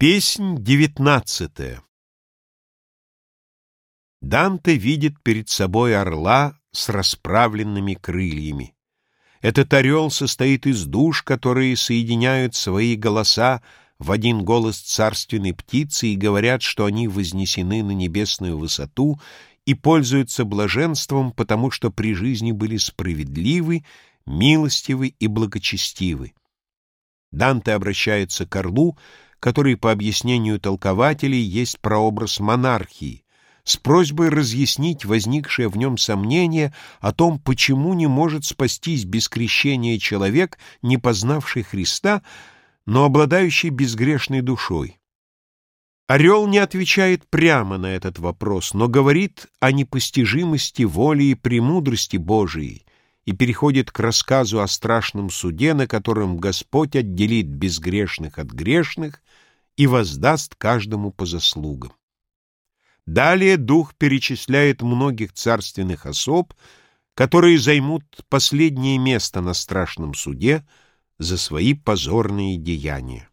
Песнь девятнадцатая Данте видит перед собой орла с расправленными крыльями. Этот орел состоит из душ, которые соединяют свои голоса в один голос царственной птицы и говорят, что они вознесены на небесную высоту и пользуются блаженством, потому что при жизни были справедливы, милостивы и благочестивы. Данте обращается к орлу, который, по объяснению толкователей, есть прообраз монархии, с просьбой разъяснить возникшее в нем сомнение о том, почему не может спастись без крещения человек, не познавший Христа, но обладающий безгрешной душой. Орел не отвечает прямо на этот вопрос, но говорит о непостижимости воли и премудрости Божией, и переходит к рассказу о страшном суде, на котором Господь отделит безгрешных от грешных и воздаст каждому по заслугам. Далее Дух перечисляет многих царственных особ, которые займут последнее место на страшном суде за свои позорные деяния.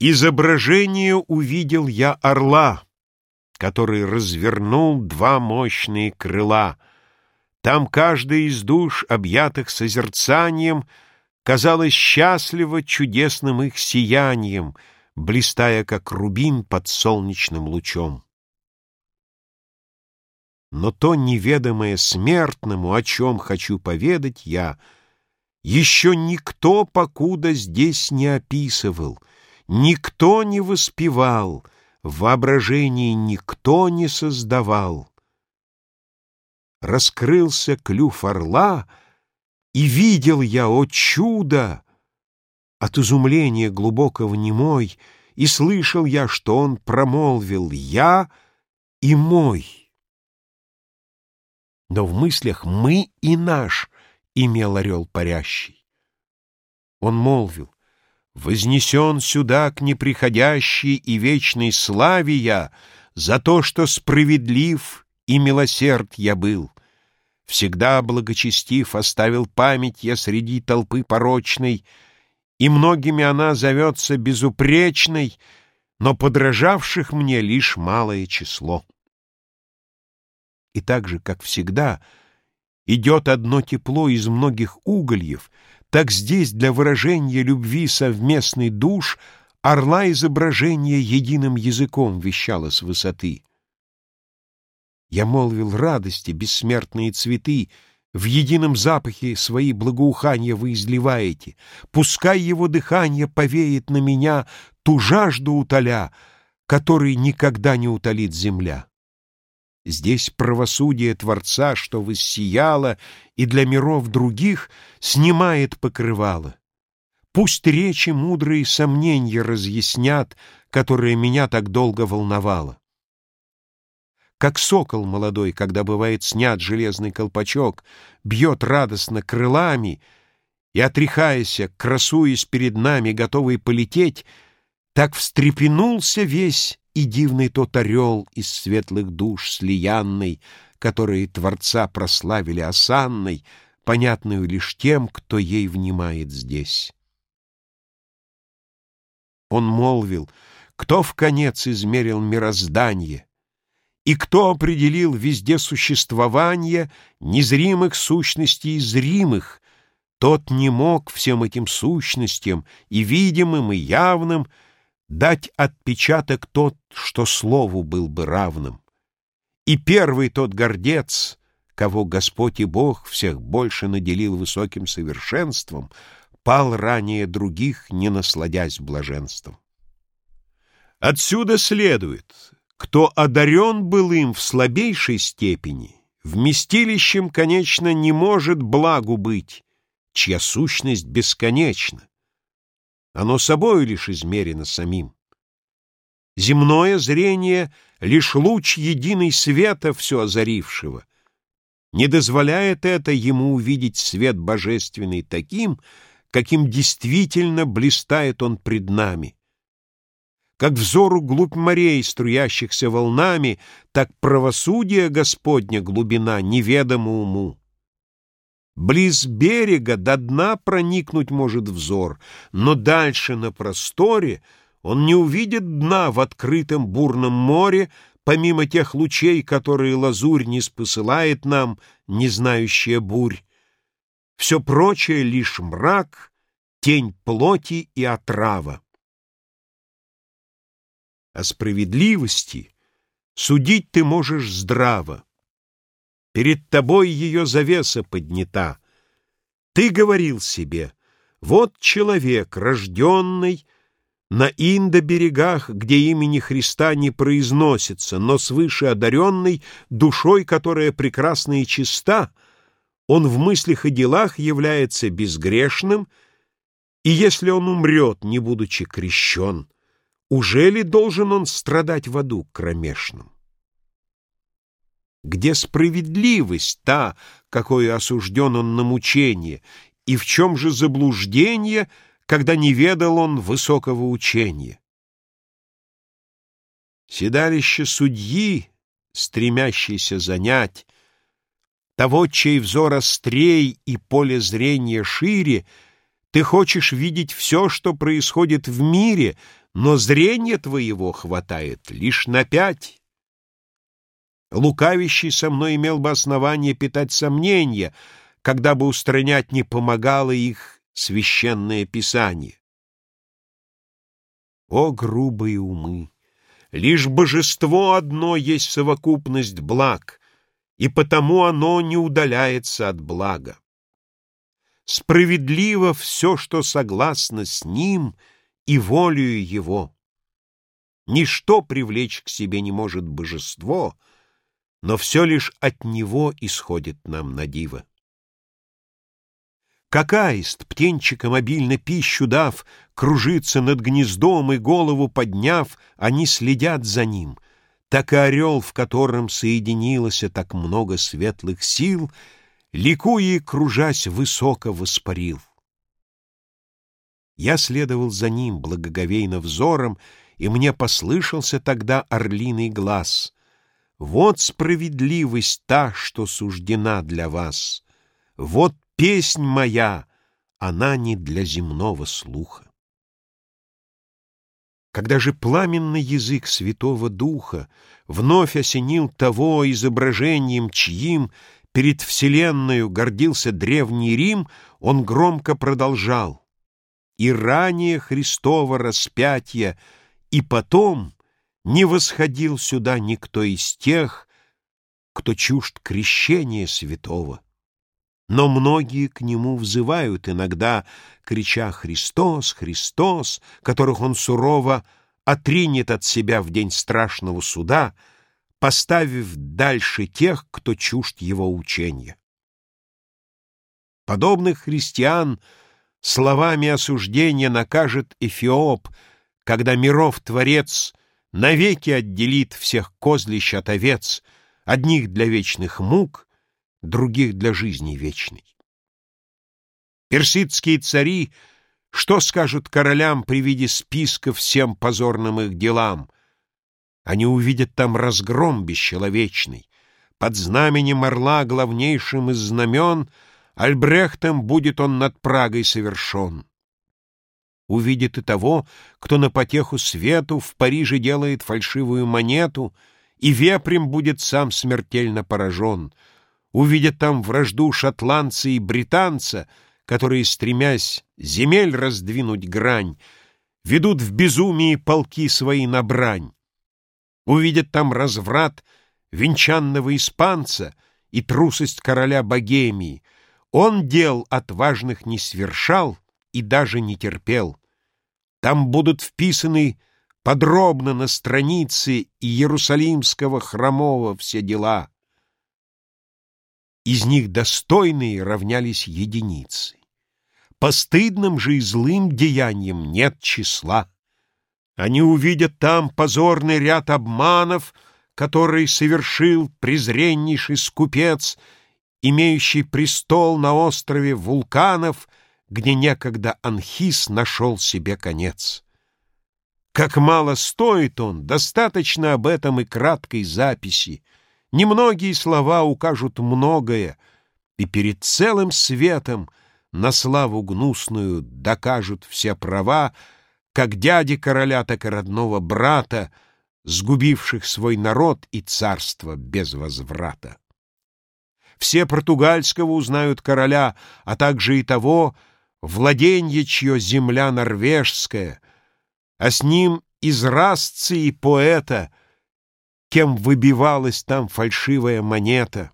Изображение увидел я орла, который развернул два мощные крыла. Там каждая из душ, объятых созерцанием, казалась счастлива чудесным их сиянием, блистая, как рубин под солнечным лучом. Но то неведомое смертному, о чем хочу поведать я, еще никто покуда здесь не описывал, никто не воспевал — в воображении никто не создавал. Раскрылся клюв орла, и видел я, о чудо! От изумления глубокого немой, и слышал я, что он промолвил «Я и мой». Но в мыслях «мы» и «наш» имел орел парящий. Он молвил Вознесен сюда к неприходящей и вечной славе я За то, что справедлив и милосерд я был. Всегда благочестив оставил память я среди толпы порочной, И многими она зовется безупречной, Но подражавших мне лишь малое число. И так же, как всегда, идет одно тепло из многих угольев — так здесь для выражения любви совместный душ Орла изображение единым языком вещало с высоты. Я молвил радости, бессмертные цветы, В едином запахе свои благоухания вы изливаете. Пускай его дыхание повеет на меня Ту жажду утоля, Которой никогда не утолит земля. Здесь правосудие Творца, что воссияло, и для миров других снимает покрывало. Пусть речи мудрые сомнения разъяснят, которые меня так долго волновало. Как сокол молодой, когда бывает снят железный колпачок, бьет радостно крылами и, отряхаясь, красуясь перед нами, готовый полететь, так встрепенулся весь и дивный тот орел из светлых душ слиянный, которые Творца прославили осанной, понятную лишь тем, кто ей внимает здесь. Он молвил, кто в конец измерил мироздание, и кто определил везде существование незримых сущностей и зримых, тот не мог всем этим сущностям, и видимым, и явным, дать отпечаток тот, что слову был бы равным. И первый тот гордец, кого Господь и Бог всех больше наделил высоким совершенством, пал ранее других, не насладясь блаженством. Отсюда следует, кто одарен был им в слабейшей степени, вместилищем, конечно, не может благу быть, чья сущность бесконечна. Оно собою лишь измерено самим. Земное зрение — лишь луч единый света, все озарившего. Не дозволяет это ему увидеть свет божественный таким, каким действительно блистает он пред нами. Как взору глубь морей, струящихся волнами, так правосудие Господня глубина неведома уму. Близ берега до дна проникнуть может взор, но дальше на просторе он не увидит дна в открытом бурном море, помимо тех лучей, которые лазурь не спосылает нам, не знающая бурь. Все прочее — лишь мрак, тень плоти и отрава. О справедливости судить ты можешь здраво. Перед тобой ее завеса поднята. Ты говорил себе, вот человек, рожденный на Индо-берегах, где имени Христа не произносится, но свыше одаренный, душой, которая прекрасна и чиста, он в мыслях и делах является безгрешным, и если он умрет, не будучи крещен, уже ли должен он страдать в аду кромешном? Где справедливость та, какой осужден он на мучение, и в чем же заблуждение, когда не ведал он высокого учения? Седалище судьи, стремящийся занять, того, чей взор острей и поле зрения шире, ты хочешь видеть все, что происходит в мире, но зрения твоего хватает лишь на пять. Лукавящий со мной имел бы основание питать сомнения, когда бы устранять не помогало их священное писание. О, грубые умы! Лишь божество одно есть совокупность благ, и потому оно не удаляется от блага. Справедливо все, что согласно с ним и волею его. Ничто привлечь к себе не может божество — но все лишь от него исходит нам на диво. Как аист, птенчиком обильно пищу дав, Кружится над гнездом и голову подняв, Они следят за ним, так и орел, в котором соединилось так много светлых сил, Ликуя и кружась, высоко воспарил. Я следовал за ним благоговейно взором, И мне послышался тогда орлиный глаз — вот справедливость та, что суждена для вас. Вот песнь моя, она не для земного слуха. Когда же пламенный язык Святого Духа вновь осенил того изображением, чьим перед Вселенную гордился Древний Рим, он громко продолжал. И ранее Христово распятие, и потом — не восходил сюда никто из тех, кто чужд крещения святого. Но многие к нему взывают иногда, крича «Христос! Христос!», которых он сурово отринет от себя в день страшного суда, поставив дальше тех, кто чужд его учения. Подобных христиан словами осуждения накажет Эфиоп, когда миров Творец навеки отделит всех козлищ от овец, одних для вечных мук, других для жизни вечной. Персидские цари что скажут королям при виде списка всем позорным их делам? Они увидят там разгром бесчеловечный. Под знаменем орла, главнейшим из знамен, Альбрехтом будет он над Прагой совершен увидит и того, кто на потеху свету в Париже делает фальшивую монету, и вепрем будет сам смертельно поражен. Увидят там вражду шотландца и британца, которые, стремясь земель раздвинуть грань, ведут в безумии полки свои на брань. Увидят там разврат венчанного испанца и трусость короля Богемии. Он дел отважных не свершал, и даже не терпел. Там будут вписаны подробно на странице Иерусалимского храмового все дела. Из них достойные равнялись единицы. Постыдным же и злым деяниям нет числа. Они увидят там позорный ряд обманов, который совершил презреннейший скупец, имеющий престол на острове вулканов — где некогда Анхис нашел себе конец. Как мало стоит он, достаточно об этом и краткой записи. Немногие слова укажут многое, И перед целым светом на славу гнусную докажут все права, как дяди короля, так и родного брата, сгубивших свой народ и царство без возврата. Все португальского узнают короля, а также и того, владенье, чье земля норвежская, а с ним из расцы и поэта, кем выбивалась там фальшивая монета.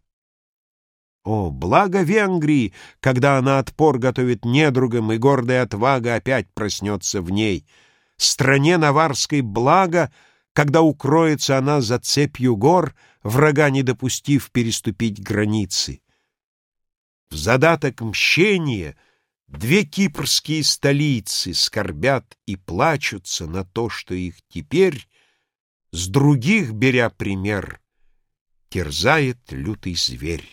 О, благо Венгрии, когда она отпор готовит недругам, и гордая отвага опять проснется в ней. Стране наварской благо, когда укроется она за цепью гор, врага не допустив переступить границы. В задаток мщения две кипрские столицы скорбят и плачутся на то, что их теперь, с других беря пример, терзает лютый зверь.